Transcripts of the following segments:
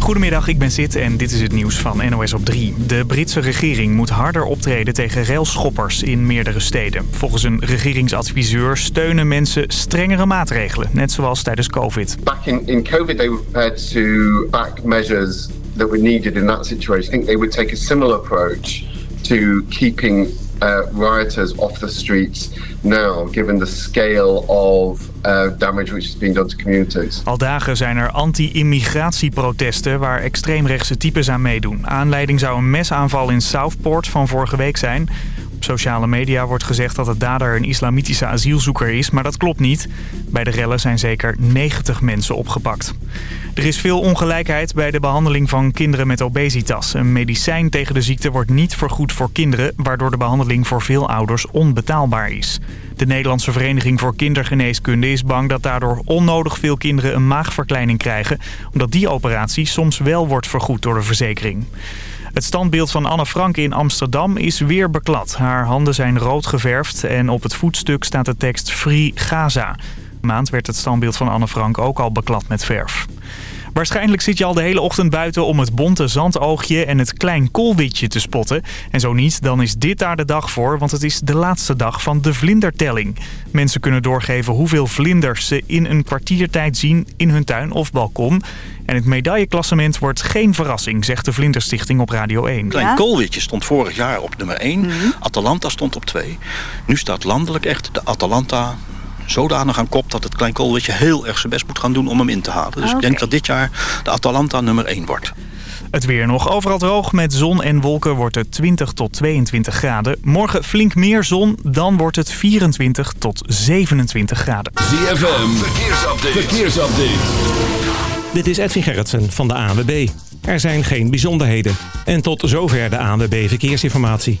Goedemiddag, ik ben Sid en dit is het nieuws van NOS op 3. De Britse regering moet harder optreden tegen railschoppers in meerdere steden. Volgens een regeringsadviseur steunen mensen strengere maatregelen, net zoals tijdens COVID. Back in, in COVID they prepared to back measures that were needed in that situation. I think they would take a similar approach to keeping uh, rioters off the streets now, given the scale of uh, damage which has been done to communities. Al dagen zijn er anti-immigratieprotesten waar extreemrechtse types aan meedoen. Aanleiding zou een mesaanval in Southport van vorige week zijn. Op sociale media wordt gezegd dat de dader een islamitische asielzoeker is, maar dat klopt niet. Bij de rellen zijn zeker 90 mensen opgepakt. Er is veel ongelijkheid bij de behandeling van kinderen met obesitas. Een medicijn tegen de ziekte wordt niet vergoed voor kinderen... waardoor de behandeling voor veel ouders onbetaalbaar is. De Nederlandse Vereniging voor Kindergeneeskunde is bang dat daardoor onnodig veel kinderen een maagverkleining krijgen... omdat die operatie soms wel wordt vergoed door de verzekering. Het standbeeld van Anne Frank in Amsterdam is weer beklad. Haar handen zijn rood geverfd en op het voetstuk staat de tekst Free Gaza. Maand werd het standbeeld van Anne Frank ook al beklad met verf. Waarschijnlijk zit je al de hele ochtend buiten om het bonte zandoogje en het klein koolwitje te spotten. En zo niet, dan is dit daar de dag voor, want het is de laatste dag van de vlindertelling. Mensen kunnen doorgeven hoeveel vlinders ze in een kwartiertijd zien in hun tuin of balkon. En het medailleklassement wordt geen verrassing, zegt de Vlinderstichting op Radio 1. Klein Koolwitje stond vorig jaar op nummer 1. Atalanta stond op 2. Nu staat landelijk echt de Atalanta zodanig aan kop dat het Klein Koolwitje heel erg zijn best moet gaan doen om hem in te halen. Dus ik denk dat dit jaar de Atalanta nummer 1 wordt. Het weer nog overal droog. Met zon en wolken wordt het 20 tot 22 graden. Morgen flink meer zon, dan wordt het 24 tot 27 graden. ZFM, verkeersupdate. verkeersupdate. Dit is Edwin Gerritsen van de ANWB. Er zijn geen bijzonderheden. En tot zover de ANWB Verkeersinformatie.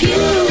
confused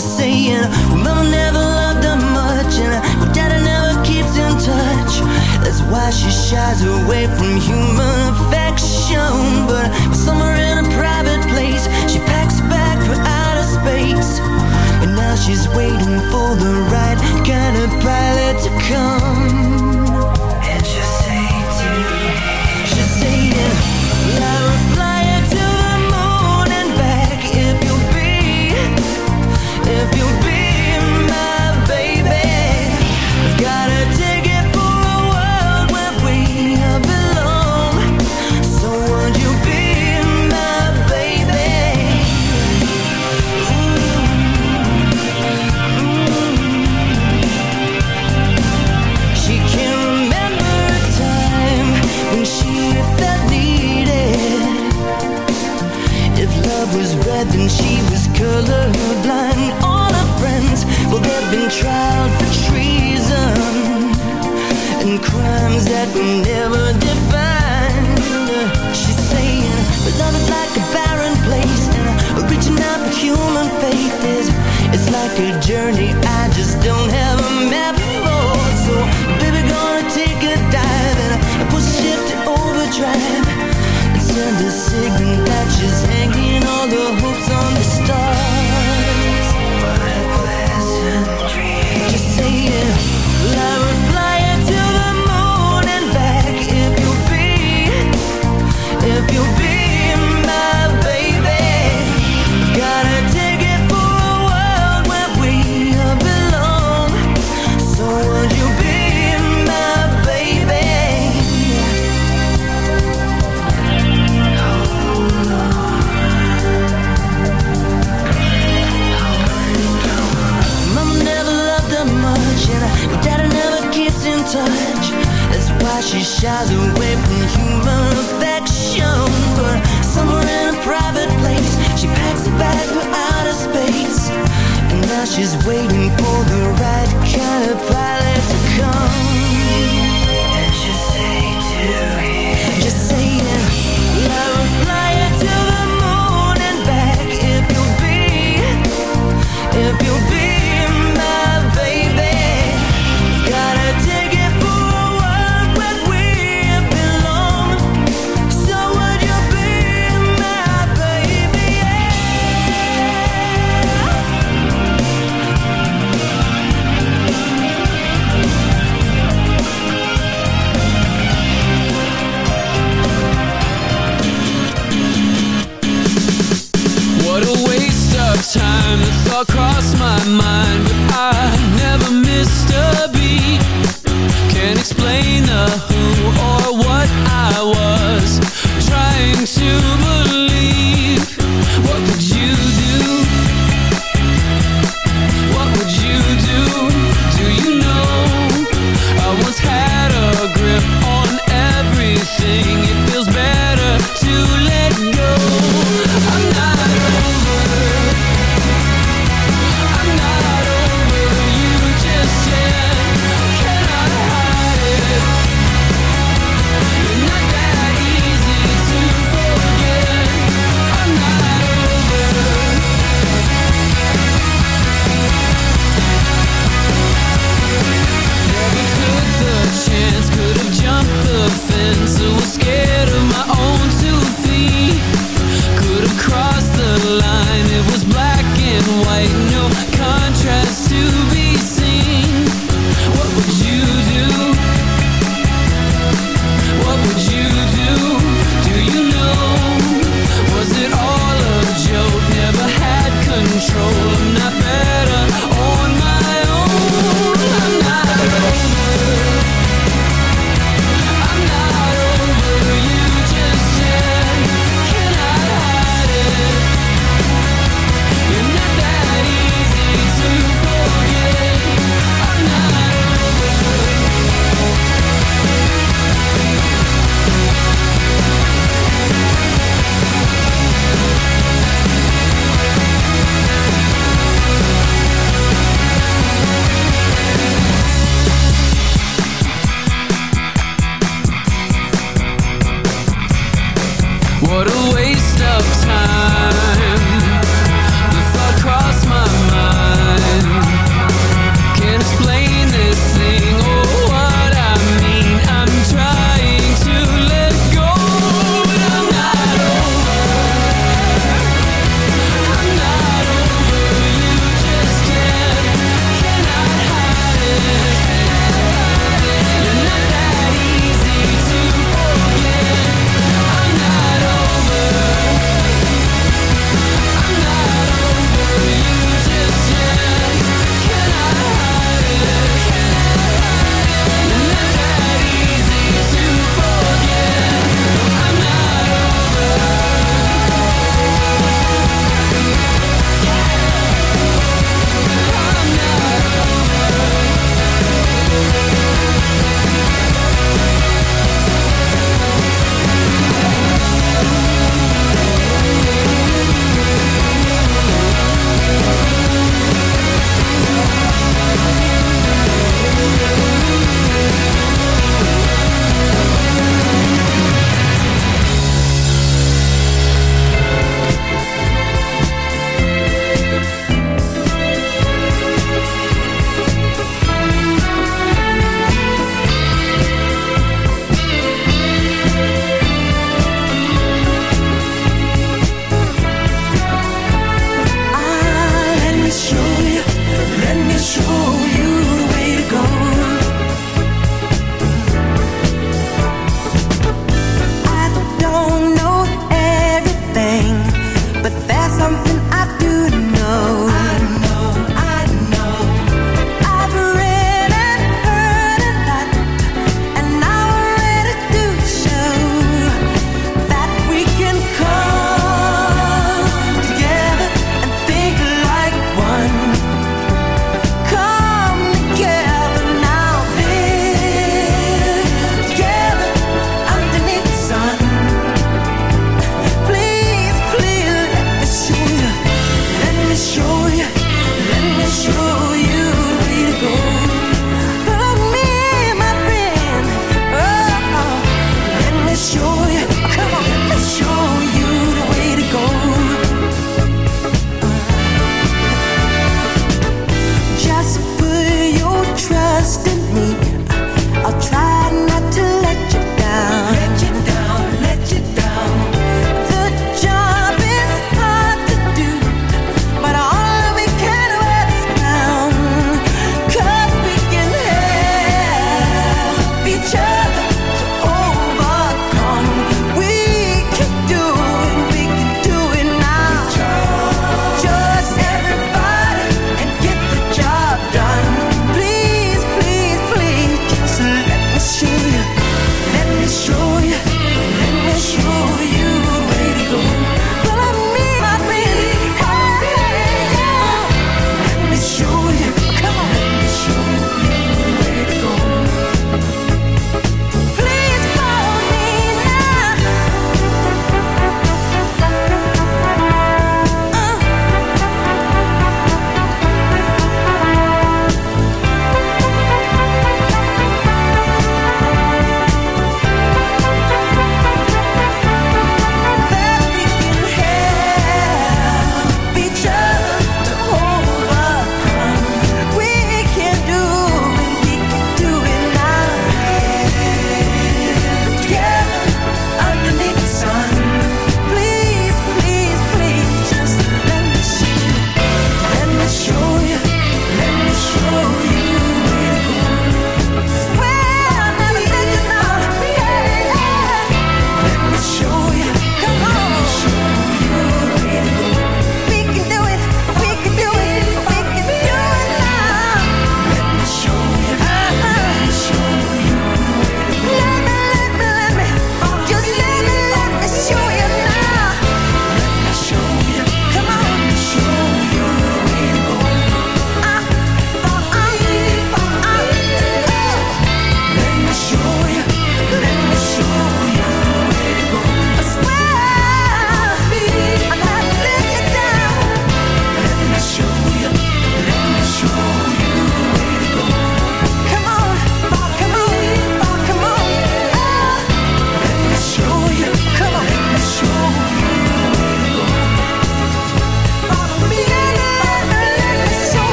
saying well, Mama never loved her much And well, Daddy never keeps in touch. That's why she shies away from human affection. But somewhere in a private place She packs a bag for outer space. And now she's waiting for the right kind of pilot to come.